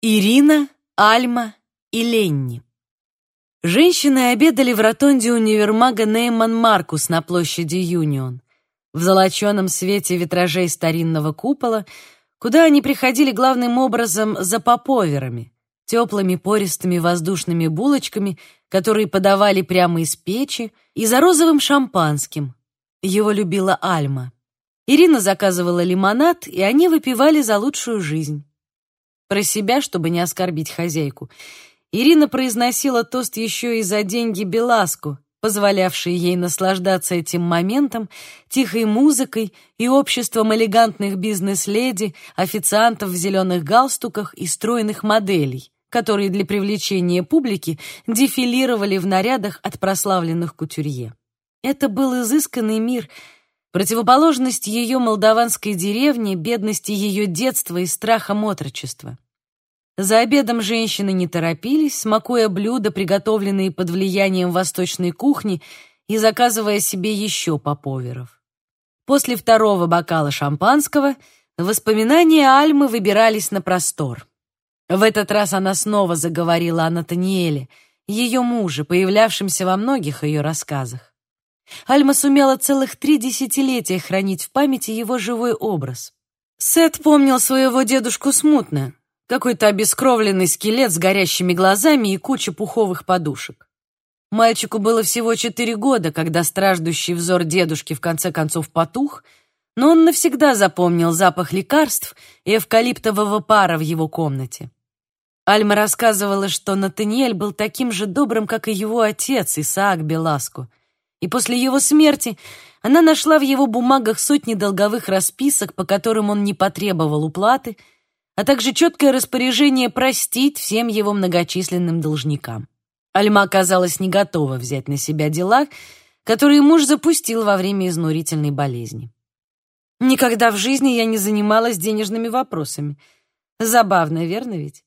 Ирина, Альма и Ленни. Женщины обедали в ротонде универмага Нейман Маркус на площади Юнион. В золоченом свете витражей старинного купола, куда они приходили главным образом за поповерами, теплыми пористыми воздушными булочками, которые подавали прямо из печи, и за розовым шампанским. Его любила Альма. Ирина заказывала лимонад, и они выпивали за лучшую жизнь. Про себя, чтобы не оскорбить хозяйку, Ирина произносила тост еще и за деньги Беласку, позволявшие ей наслаждаться этим моментом, тихой музыкой и обществом элегантных бизнес-леди, официантов в зеленых галстуках и стройных моделей, которые для привлечения публики дефилировали в нарядах от прославленных кутюрье. Это был изысканный мир — противоположность ее молдаванской деревне, бедности ее детства и страхом отрочества. За обедом женщины не торопились, смакуя блюда, приготовленные под влиянием восточной кухни, и заказывая себе еще поповеров. После второго бокала шампанского воспоминания Альмы выбирались на простор. В этот раз она снова заговорила о Натаниэле, ее муже, появлявшемся во многих ее рассказах. Альма сумела целых три десятилетия хранить в памяти его живой образ. Сет помнил своего дедушку смутно, какой-то обескровленный скелет с горящими глазами и куча пуховых подушек. Мальчику было всего четыре года, когда страждущий взор дедушки в конце концов потух, но он навсегда запомнил запах лекарств и эвкалиптового пара в его комнате. Альма рассказывала, что Натаниэль был таким же добрым, как и его отец, Исаак Беласко, и после его смерти она нашла в его бумагах сотни долговых расписок, по которым он не потребовал уплаты, а также четкое распоряжение простить всем его многочисленным должникам. Альма оказалась не готова взять на себя дела, которые муж запустил во время изнурительной болезни. Никогда в жизни я не занималась денежными вопросами. Забавно, верно ведь?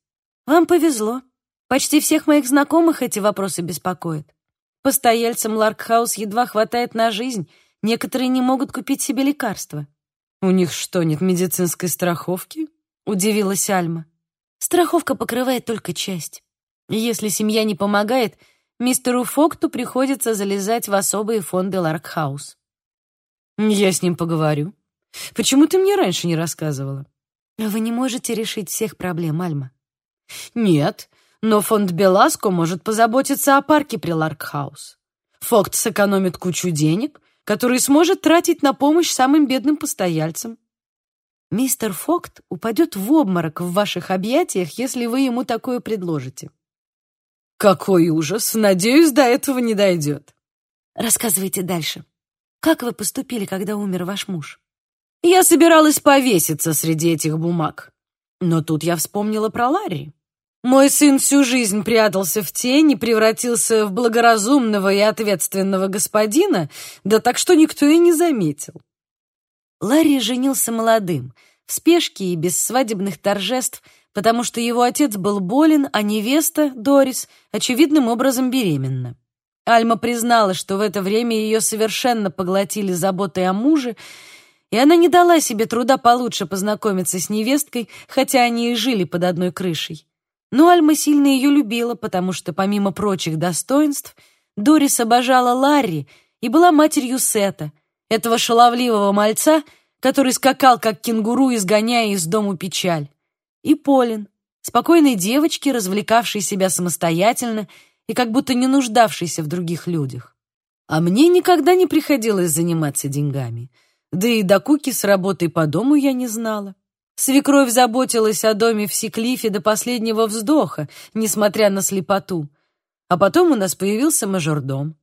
Вам повезло. Почти всех моих знакомых эти вопросы беспокоят. Постояльцам Ларкхаус едва хватает на жизнь, некоторые не могут купить себе лекарства. «У них что, нет медицинской страховки?» — удивилась Альма. «Страховка покрывает только часть. Если семья не помогает, мистеру Фокту приходится залезать в особые фонды Ларкхаус». «Я с ним поговорю. Почему ты мне раньше не рассказывала?» «Вы не можете решить всех проблем, Альма». «Нет, но фонд Беласко может позаботиться о парке при Ларкхаус. Фокт сэкономит кучу денег, которые сможет тратить на помощь самым бедным постояльцам. Мистер Фокт упадет в обморок в ваших объятиях, если вы ему такое предложите. Какой ужас! Надеюсь, до этого не дойдет. Рассказывайте дальше. Как вы поступили, когда умер ваш муж? Я собиралась повеситься среди этих бумаг. Но тут я вспомнила про Ларри. Мой сын всю жизнь прятался в тени, превратился в благоразумного и ответственного господина, да так что никто и не заметил. Ларри женился молодым, в спешке и без свадебных торжеств, потому что его отец был болен, а невеста, Дорис, очевидным образом беременна. Альма признала, что в это время ее совершенно поглотили заботой о муже, и она не дала себе труда получше познакомиться с невесткой, хотя они и жили под одной крышей. Но Альма сильно ее любила, потому что, помимо прочих достоинств, Дорис обожала Ларри и была матерью Сета, этого шаловливого мальца, который скакал, как кенгуру, изгоняя из дому печаль. И Полин, спокойной девочки, развлекавшей себя самостоятельно и как будто не нуждавшейся в других людях. А мне никогда не приходилось заниматься деньгами. Да и до Куки с работой по дому я не знала. Свекровь заботилась о доме в Сиклифе до последнего вздоха, несмотря на слепоту. А потом у нас появился мажордом.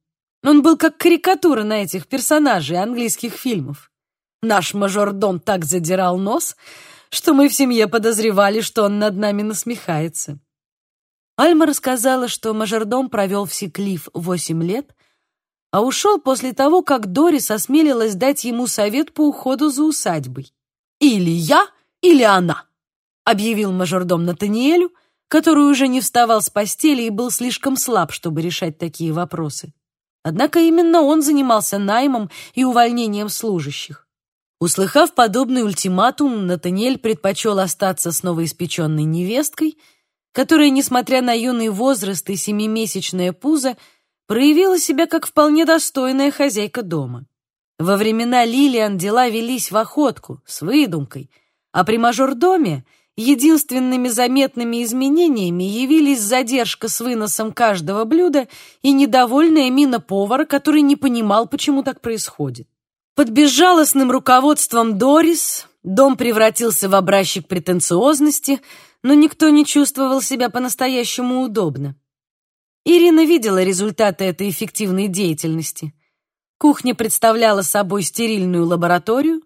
Он был как карикатура на этих персонажей английских фильмов. Наш мажордом так задирал нос, что мы в семье подозревали, что он над нами насмехается. Альма рассказала, что мажордом провел в Сиклиф восемь лет, а ушел после того, как Дорис осмелилась дать ему совет по уходу за усадьбой. «Или я, или она», — объявил мажордом Натаниэлю, который уже не вставал с постели и был слишком слаб, чтобы решать такие вопросы. Однако именно он занимался наймом и увольнением служащих. Услыхав подобный ультиматум, Натаниэль предпочел остаться с новоиспеченной невесткой, которая, несмотря на юный возраст и семимесячное пузо, проявила себя как вполне достойная хозяйка дома. Во времена Лилиан дела велись в охотку, с выдумкой, а при мажордоме единственными заметными изменениями явились задержка с выносом каждого блюда и недовольная мина повара, который не понимал, почему так происходит. Под безжалостным руководством Дорис дом превратился в образчик претенциозности, но никто не чувствовал себя по-настоящему удобно. Ирина видела результаты этой эффективной деятельности. Кухня представляла собой стерильную лабораторию,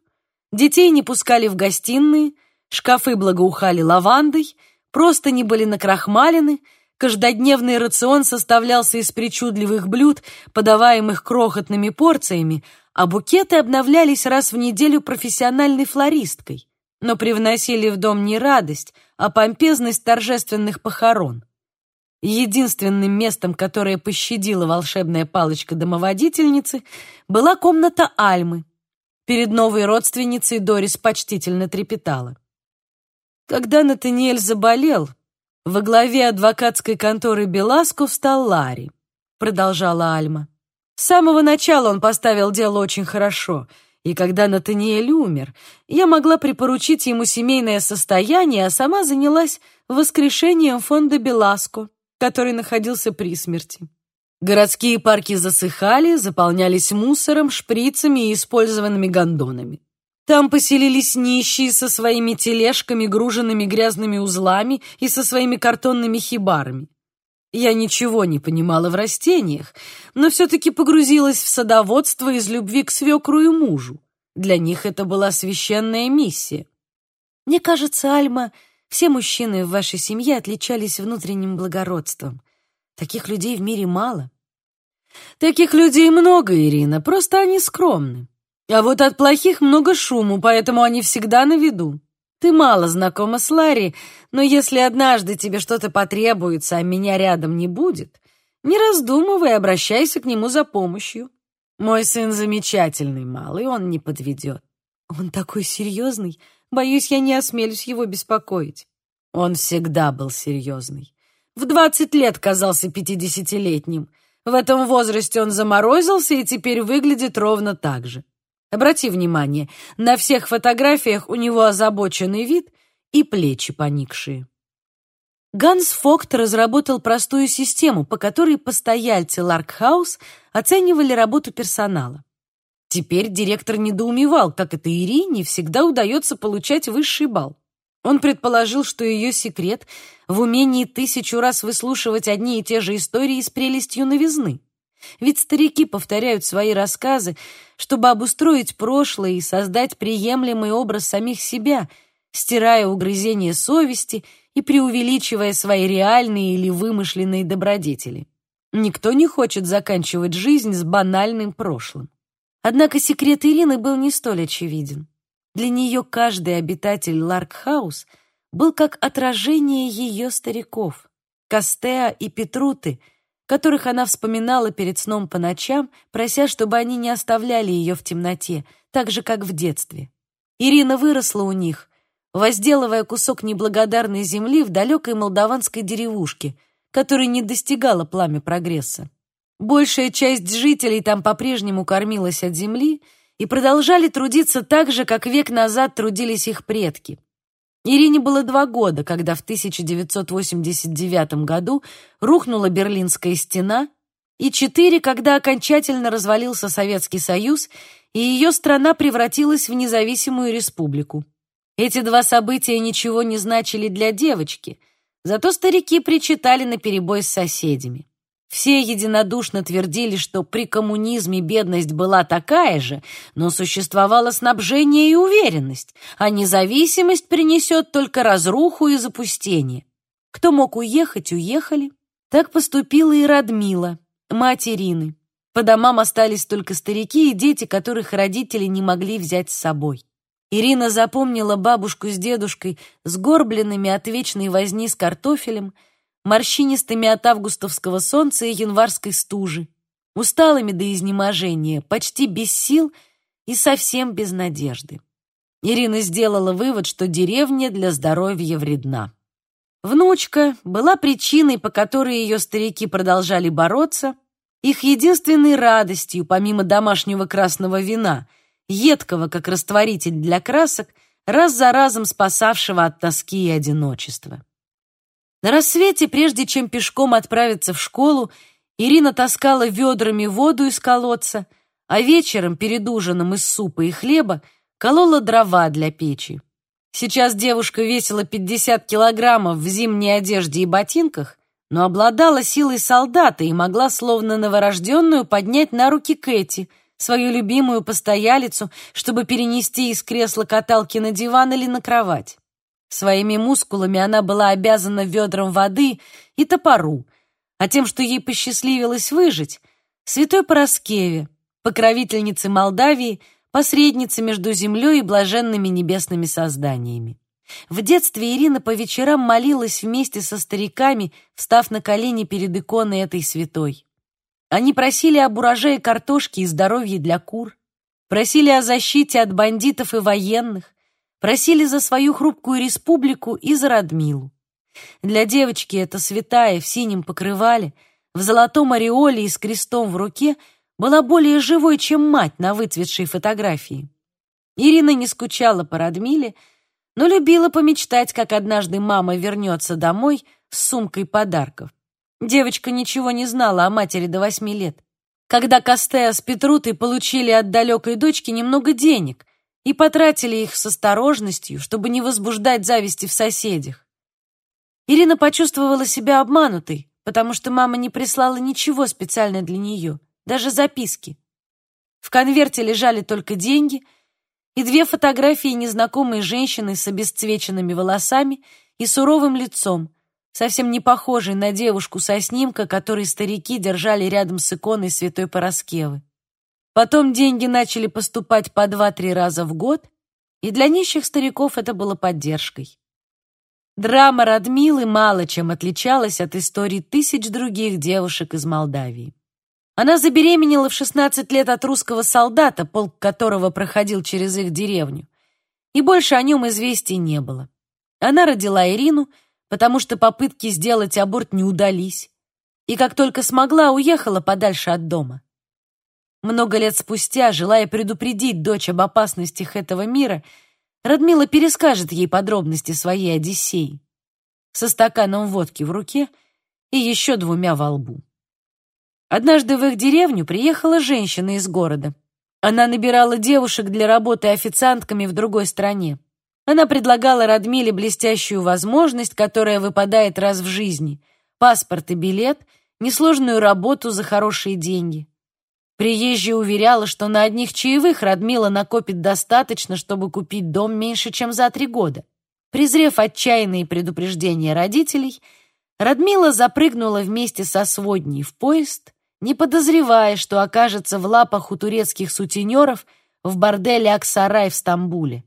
детей не пускали в гостиные, шкафы благоухали лавандой, просто не были накрахмалены, каждодневный рацион составлялся из причудливых блюд, подаваемых крохотными порциями, а букеты обновлялись раз в неделю профессиональной флористкой, но привносили в дом не радость, а помпезность торжественных похорон. Единственным местом, которое пощадила волшебная палочка домоводительницы, была комната Альмы. Перед новой родственницей Дорис почтительно трепетала. Когда Натаниэль заболел, во главе адвокатской конторы Беласко встал Ларри, продолжала Альма. С самого начала он поставил дело очень хорошо, и когда Натаниэль умер, я могла припоручить ему семейное состояние, а сама занялась воскрешением фонда Беласко который находился при смерти. Городские парки засыхали, заполнялись мусором, шприцами и использованными гондонами. Там поселились нищие со своими тележками, груженными грязными узлами и со своими картонными хибарами. Я ничего не понимала в растениях, но все-таки погрузилась в садоводство из любви к свекру и мужу. Для них это была священная миссия. Мне кажется, Альма все мужчины в вашей семье отличались внутренним благородством. Таких людей в мире мало. Таких людей много, Ирина, просто они скромны. А вот от плохих много шуму, поэтому они всегда на виду. Ты мало знакома с Ларри, но если однажды тебе что-то потребуется, а меня рядом не будет, не раздумывай, обращайся к нему за помощью. Мой сын замечательный малый, он не подведет. Он такой серьезный, Боюсь, я не осмелюсь его беспокоить. Он всегда был серьезный. В двадцать лет казался пятидесятилетним. В этом возрасте он заморозился и теперь выглядит ровно так же. Обрати внимание, на всех фотографиях у него озабоченный вид и плечи поникшие. Ганс Фокт разработал простую систему, по которой постояльцы Ларкхаус оценивали работу персонала. Теперь директор недоумевал, как это Ирине всегда удается получать высший балл. Он предположил, что ее секрет в умении тысячу раз выслушивать одни и те же истории с прелестью новизны. Ведь старики повторяют свои рассказы, чтобы обустроить прошлое и создать приемлемый образ самих себя, стирая угрызения совести и преувеличивая свои реальные или вымышленные добродетели. Никто не хочет заканчивать жизнь с банальным прошлым. Однако секрет Ирины был не столь очевиден. Для нее каждый обитатель Ларкхаус был как отражение ее стариков, Костеа и Петруты, которых она вспоминала перед сном по ночам, прося, чтобы они не оставляли ее в темноте, так же, как в детстве. Ирина выросла у них, возделывая кусок неблагодарной земли в далекой молдаванской деревушке, которой не достигала пламя прогресса. Большая часть жителей там по-прежнему кормилась от земли и продолжали трудиться так же, как век назад трудились их предки. Ирине было два года, когда в 1989 году рухнула Берлинская стена, и четыре, когда окончательно развалился Советский Союз, и ее страна превратилась в независимую республику. Эти два события ничего не значили для девочки, зато старики причитали наперебой с соседями. Все единодушно твердили, что при коммунизме бедность была такая же, но существовало снабжение и уверенность, а независимость принесет только разруху и запустение. Кто мог уехать, уехали. Так поступила и Радмила, мать Ирины. По домам остались только старики и дети, которых родители не могли взять с собой. Ирина запомнила бабушку с дедушкой, сгорбленными от вечной возни с картофелем, морщинистыми от августовского солнца и январской стужи, усталыми до изнеможения, почти без сил и совсем без надежды. Ирина сделала вывод, что деревня для здоровья вредна. Внучка была причиной, по которой ее старики продолжали бороться, их единственной радостью, помимо домашнего красного вина, едкого как растворитель для красок, раз за разом спасавшего от тоски и одиночества. На рассвете, прежде чем пешком отправиться в школу, Ирина таскала ведрами воду из колодца, а вечером перед ужином из супа и хлеба колола дрова для печи. Сейчас девушка весила 50 килограммов в зимней одежде и ботинках, но обладала силой солдата и могла словно новорожденную поднять на руки Кэти, свою любимую постоялицу, чтобы перенести из кресла каталки на диван или на кровать. Своими мускулами она была обязана ведрам воды и топору, а тем, что ей посчастливилось выжить, святой Пороскеве, покровительнице Молдавии, посреднице между землей и блаженными небесными созданиями. В детстве Ирина по вечерам молилась вместе со стариками, встав на колени перед иконой этой святой. Они просили об урожае картошки и здоровье для кур, просили о защите от бандитов и военных, Просили за свою хрупкую республику и за Радмилу. Для девочки эта святая в синем покрывале, в золотом ореоле и с крестом в руке была более живой, чем мать на выцветшей фотографии. Ирина не скучала по Радмиле, но любила помечтать, как однажды мама вернется домой с сумкой подарков. Девочка ничего не знала о матери до восьми лет. Когда Костеа с Петрутой получили от далекой дочки немного денег, и потратили их с осторожностью, чтобы не возбуждать зависти в соседях. Ирина почувствовала себя обманутой, потому что мама не прислала ничего специально для нее, даже записки. В конверте лежали только деньги и две фотографии незнакомой женщины с обесцвеченными волосами и суровым лицом, совсем не похожей на девушку со снимка, который старики держали рядом с иконой святой Пороскевы. Потом деньги начали поступать по два-три раза в год, и для нищих стариков это было поддержкой. Драма Радмилы мало чем отличалась от историй тысяч других девушек из Молдавии. Она забеременела в 16 лет от русского солдата, полк которого проходил через их деревню, и больше о нем известий не было. Она родила Ирину, потому что попытки сделать аборт не удались, и как только смогла, уехала подальше от дома. Много лет спустя, желая предупредить дочь об опасностях этого мира, Радмила перескажет ей подробности своей Одиссеи со стаканом водки в руке и еще двумя во лбу. Однажды в их деревню приехала женщина из города. Она набирала девушек для работы официантками в другой стране. Она предлагала Радмиле блестящую возможность, которая выпадает раз в жизни — паспорт и билет, несложную работу за хорошие деньги. Приезжая уверяла, что на одних чаевых Радмила накопит достаточно, чтобы купить дом меньше, чем за три года. Презрев отчаянные предупреждения родителей, Радмила запрыгнула вместе со сводней в поезд, не подозревая, что окажется в лапах у турецких сутенеров в борделе Аксарай в Стамбуле.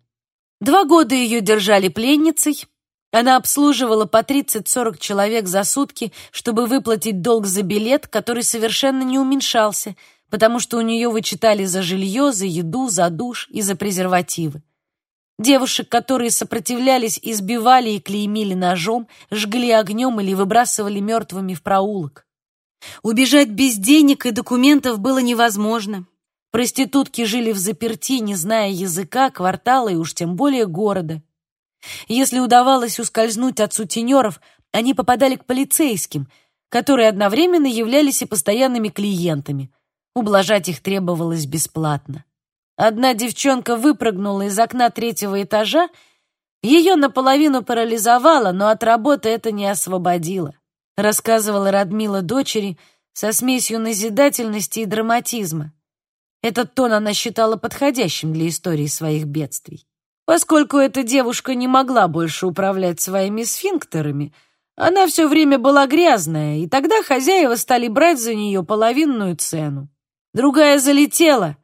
Два года ее держали пленницей, она обслуживала по 30-40 человек за сутки, чтобы выплатить долг за билет, который совершенно не уменьшался – потому что у нее вычитали за жилье, за еду, за душ и за презервативы. Девушек, которые сопротивлялись, избивали и клеймили ножом, жгли огнем или выбрасывали мертвыми в проулок. Убежать без денег и документов было невозможно. Проститутки жили в заперти, не зная языка, квартала и уж тем более города. Если удавалось ускользнуть от сутенеров, они попадали к полицейским, которые одновременно являлись и постоянными клиентами – Ублажать их требовалось бесплатно. Одна девчонка выпрыгнула из окна третьего этажа, ее наполовину парализовало, но от работы это не освободило, рассказывала Радмила дочери со смесью назидательности и драматизма. Этот тон она считала подходящим для истории своих бедствий. Поскольку эта девушка не могла больше управлять своими сфинктерами, она все время была грязная, и тогда хозяева стали брать за нее половинную цену. Другая залетела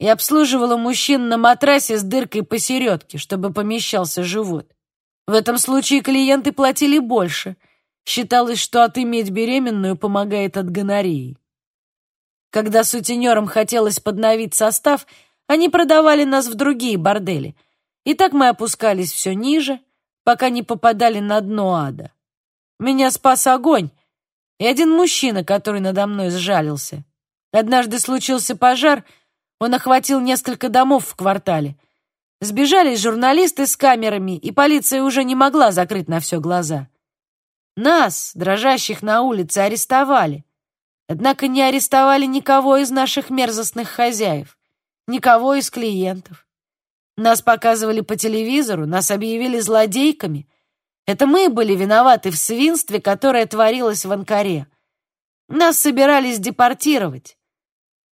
и обслуживала мужчин на матрасе с дыркой посередке, чтобы помещался живот. В этом случае клиенты платили больше. Считалось, что отыметь беременную помогает от гонореи. Когда сутенерам хотелось подновить состав, они продавали нас в другие бордели. И так мы опускались все ниже, пока не попадали на дно ада. Меня спас огонь и один мужчина, который надо мной сжалился. Однажды случился пожар, он охватил несколько домов в квартале. Сбежались журналисты с камерами, и полиция уже не могла закрыть на все глаза. Нас, дрожащих на улице, арестовали. Однако не арестовали никого из наших мерзостных хозяев, никого из клиентов. Нас показывали по телевизору, нас объявили злодейками. Это мы были виноваты в свинстве, которое творилось в Анкаре. Нас собирались депортировать.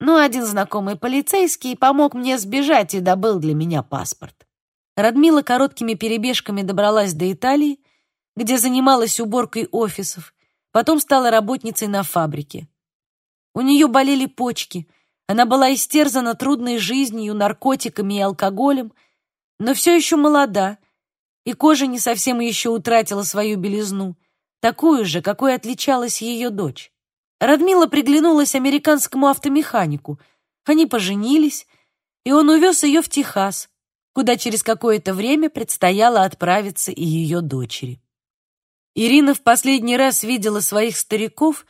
Но один знакомый полицейский помог мне сбежать и добыл для меня паспорт. Радмила короткими перебежками добралась до Италии, где занималась уборкой офисов, потом стала работницей на фабрике. У нее болели почки, она была истерзана трудной жизнью, наркотиками и алкоголем, но все еще молода, и кожа не совсем еще утратила свою белизну, такую же, какой отличалась ее дочь. Радмила приглянулась американскому автомеханику. Они поженились, и он увез ее в Техас, куда через какое-то время предстояло отправиться и ее дочери. Ирина в последний раз видела своих стариков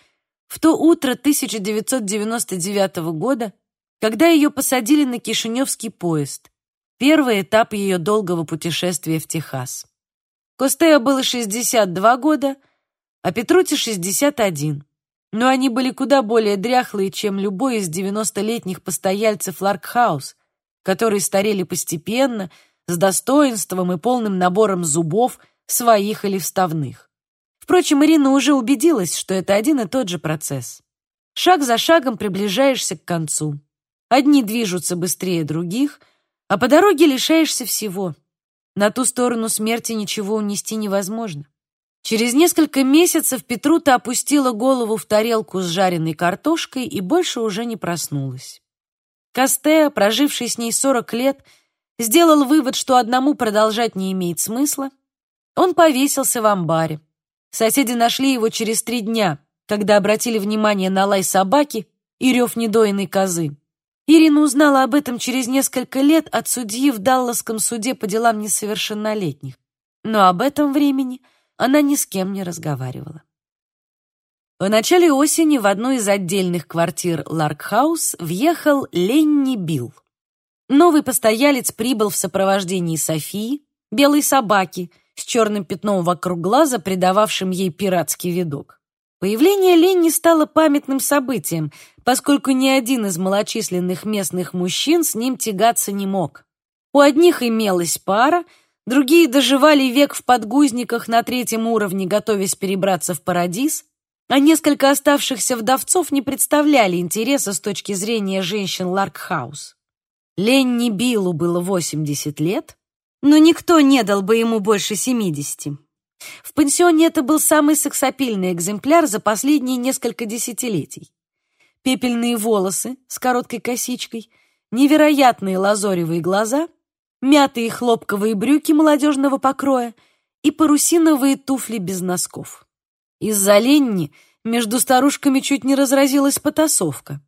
в то утро 1999 года, когда ее посадили на Кишиневский поезд, первый этап ее долгого путешествия в Техас. Костеа было 62 года, а Петруте 61 но они были куда более дряхлые, чем любой из девяностолетних постояльцев Ларкхаус, которые старели постепенно, с достоинством и полным набором зубов, своих или вставных. Впрочем, Ирина уже убедилась, что это один и тот же процесс. Шаг за шагом приближаешься к концу. Одни движутся быстрее других, а по дороге лишаешься всего. На ту сторону смерти ничего унести невозможно. Через несколько месяцев Петрута опустила голову в тарелку с жареной картошкой и больше уже не проснулась. Костеа, проживший с ней 40 лет, сделал вывод, что одному продолжать не имеет смысла. Он повесился в амбаре. Соседи нашли его через три дня, когда обратили внимание на лай собаки и рев недоенной козы. Ирина узнала об этом через несколько лет от судьи в Далласском суде по делам несовершеннолетних. Но об этом времени – она ни с кем не разговаривала. В начале осени в одну из отдельных квартир Ларкхаус въехал Ленни Билл. Новый постоялец прибыл в сопровождении Софии, белой собаки, с черным пятном вокруг глаза, придававшим ей пиратский видок. Появление Ленни стало памятным событием, поскольку ни один из малочисленных местных мужчин с ним тягаться не мог. У одних имелась пара, Другие доживали век в подгузниках на третьем уровне, готовясь перебраться в парадиз, а несколько оставшихся вдовцов не представляли интереса с точки зрения женщин Ларкхаус. Ленни Биллу было 80 лет, но никто не дал бы ему больше 70. В пансионе это был самый сексапильный экземпляр за последние несколько десятилетий. Пепельные волосы с короткой косичкой, невероятные лазоревые глаза — мятые хлопковые брюки молодежного покроя и парусиновые туфли без носков. Из-за Ленни между старушками чуть не разразилась потасовка.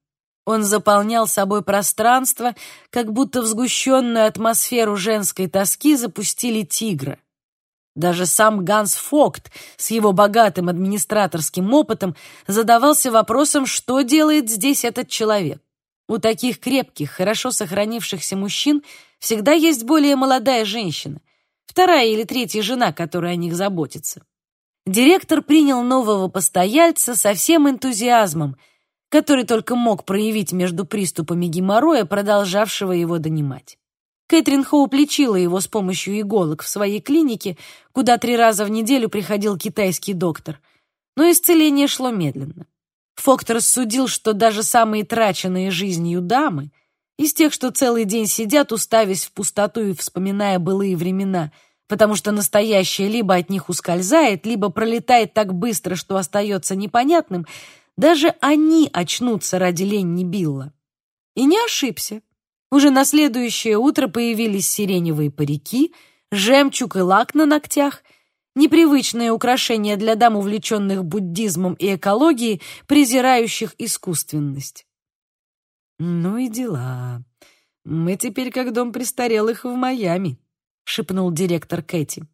Он заполнял собой пространство, как будто в сгущенную атмосферу женской тоски запустили тигра. Даже сам Ганс Фокт с его богатым администраторским опытом задавался вопросом, что делает здесь этот человек. У таких крепких, хорошо сохранившихся мужчин всегда есть более молодая женщина, вторая или третья жена, которая о них заботится. Директор принял нового постояльца со всем энтузиазмом, который только мог проявить между приступами геморроя, продолжавшего его донимать. Кэтрин Хоуп лечила его с помощью иголок в своей клинике, куда три раза в неделю приходил китайский доктор, но исцеление шло медленно. Фокт рассудил, что даже самые траченные жизнью дамы, из тех, что целый день сидят, уставясь в пустоту и вспоминая былые времена, потому что настоящее либо от них ускользает, либо пролетает так быстро, что остается непонятным, даже они очнутся ради Ленни Билла. И не ошибся. Уже на следующее утро появились сиреневые парики, жемчуг и лак на ногтях — непривычное украшение для дам, увлеченных буддизмом и экологией, презирающих искусственность. «Ну и дела. Мы теперь как дом престарелых в Майами», — шепнул директор Кэти.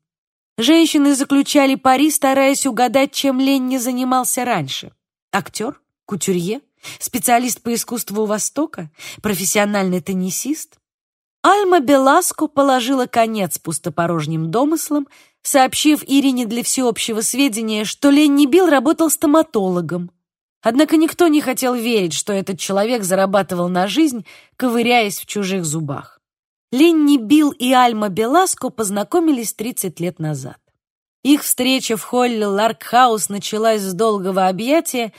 Женщины заключали пари, стараясь угадать, чем Ленни занимался раньше. Актер? Кутюрье? Специалист по искусству Востока? Профессиональный теннисист? Альма Беласко положила конец пустопорожним домыслам, сообщив Ирине для всеобщего сведения, что Ленни Билл работал стоматологом. Однако никто не хотел верить, что этот человек зарабатывал на жизнь, ковыряясь в чужих зубах. Ленни Билл и Альма Беласко познакомились 30 лет назад. Их встреча в холле Ларкхаус началась с долгого объятия,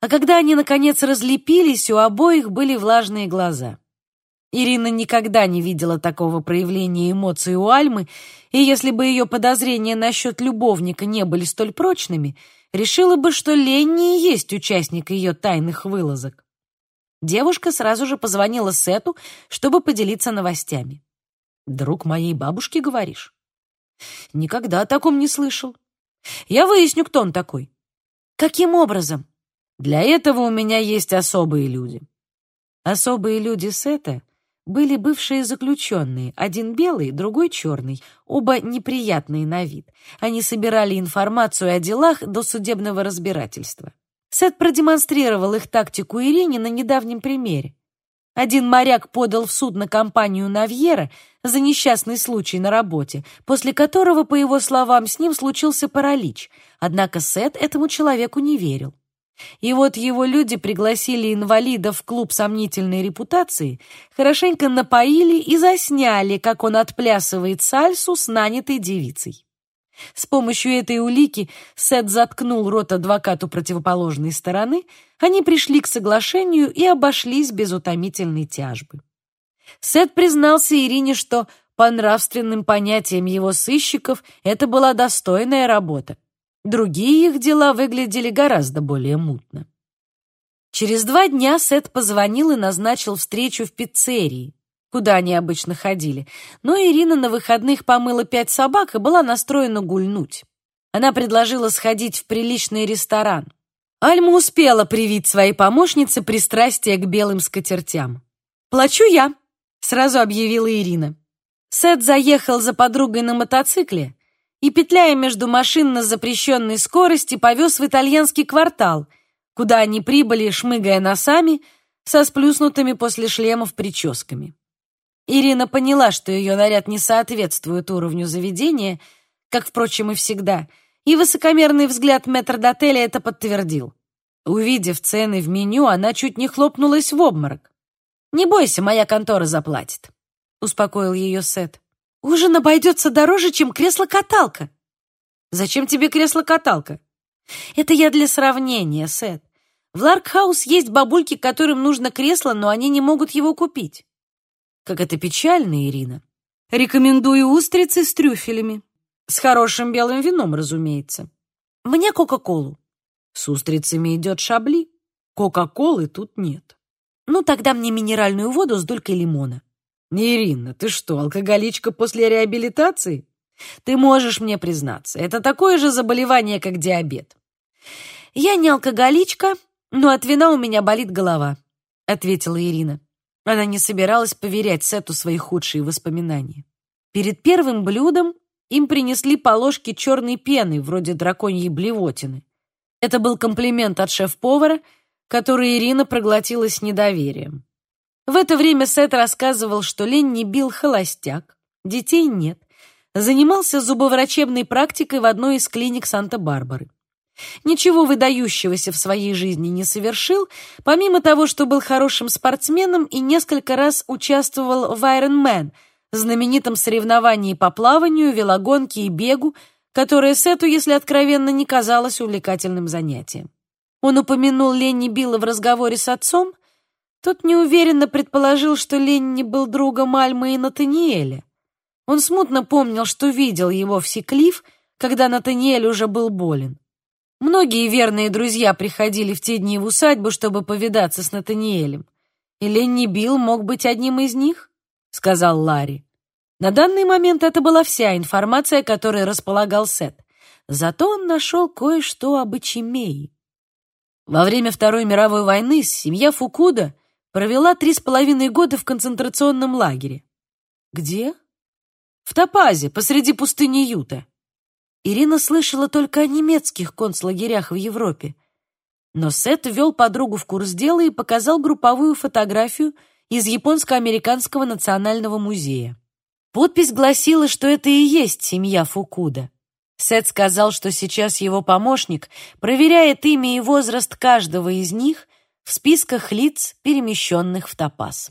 а когда они, наконец, разлепились, у обоих были влажные глаза. Ирина никогда не видела такого проявления эмоций у Альмы, и если бы ее подозрения насчет любовника не были столь прочными, решила бы, что Ленни и есть участник ее тайных вылазок. Девушка сразу же позвонила Сету, чтобы поделиться новостями. «Друг моей бабушки, говоришь?» «Никогда о таком не слышал. Я выясню, кто он такой». «Каким образом?» Для этого у меня есть особые люди. Особые люди Сета были бывшие заключенные, один белый, другой черный, оба неприятные на вид. Они собирали информацию о делах до судебного разбирательства. Сет продемонстрировал их тактику Ирине на недавнем примере. Один моряк подал в суд на компанию Навьера за несчастный случай на работе, после которого, по его словам, с ним случился паралич, однако Сет этому человеку не верил. И вот его люди пригласили инвалида в клуб сомнительной репутации, хорошенько напоили и засняли, как он отплясывает сальсу с нанятой девицей. С помощью этой улики Сет заткнул рот адвокату противоположной стороны, они пришли к соглашению и обошлись без утомительной тяжбы. Сет признался Ирине, что по нравственным понятиям его сыщиков это была достойная работа. Другие их дела выглядели гораздо более мутно. Через два дня Сет позвонил и назначил встречу в пиццерии, куда они обычно ходили, но Ирина на выходных помыла пять собак и была настроена гульнуть. Она предложила сходить в приличный ресторан. Альма успела привить своей помощнице пристрастие к белым скатертям. «Плачу я», — сразу объявила Ирина. Сет заехал за подругой на мотоцикле, и, петляя между машин на запрещенной скорости, повез в итальянский квартал, куда они прибыли, шмыгая носами, со сплюснутыми после шлемов прическами. Ирина поняла, что ее наряд не соответствует уровню заведения, как, впрочем, и всегда, и высокомерный взгляд метрдотеля это подтвердил. Увидев цены в меню, она чуть не хлопнулась в обморок. «Не бойся, моя контора заплатит», — успокоил ее Сет. Ужин обойдется дороже, чем кресло-каталка. Зачем тебе кресло-каталка? Это я для сравнения, Сет. В Ларкхаус есть бабульки, которым нужно кресло, но они не могут его купить. Как это печально, Ирина. Рекомендую устрицы с трюфелями. С хорошим белым вином, разумеется. Мне Кока-Колу. С устрицами идет шабли. Кока-Колы тут нет. Ну, тогда мне минеральную воду с долькой лимона. «Ирина, ты что, алкоголичка после реабилитации? Ты можешь мне признаться, это такое же заболевание, как диабет». «Я не алкоголичка, но от вина у меня болит голова», — ответила Ирина. Она не собиралась поверять Сету свои худшие воспоминания. Перед первым блюдом им принесли по ложке черной пены, вроде драконьей блевотины. Это был комплимент от шеф-повара, который Ирина проглотила с недоверием. В это время Сет рассказывал, что Ленни бил холостяк, детей нет, занимался зубоврачебной практикой в одной из клиник Санта-Барбары. Ничего выдающегося в своей жизни не совершил, помимо того, что был хорошим спортсменом и несколько раз участвовал в Ironman, знаменитом соревновании по плаванию, велогонке и бегу, которое Сету, если откровенно, не казалось увлекательным занятием. Он упомянул Ленни Билла в разговоре с отцом, тот неуверенно предположил, что Ленни был другом Альмы и Натаниэля. Он смутно помнил, что видел его в Секлиф, когда Натаниэль уже был болен. Многие верные друзья приходили в те дни в усадьбу, чтобы повидаться с Натаниэлем. И Ленни Билл мог быть одним из них, сказал Ларри. На данный момент это была вся информация, которой располагал Сет. Зато он нашел кое-что об Ичимее. Во время Второй мировой войны семья Фукуда Провела три с половиной года в концентрационном лагере. Где? В Топазе, посреди пустыни Юта. Ирина слышала только о немецких концлагерях в Европе. Но Сет ввел подругу в курс дела и показал групповую фотографию из Японско-американского национального музея. Подпись гласила, что это и есть семья Фукуда. Сет сказал, что сейчас его помощник проверяет имя и возраст каждого из них в списках лиц, перемещенных в Топаз.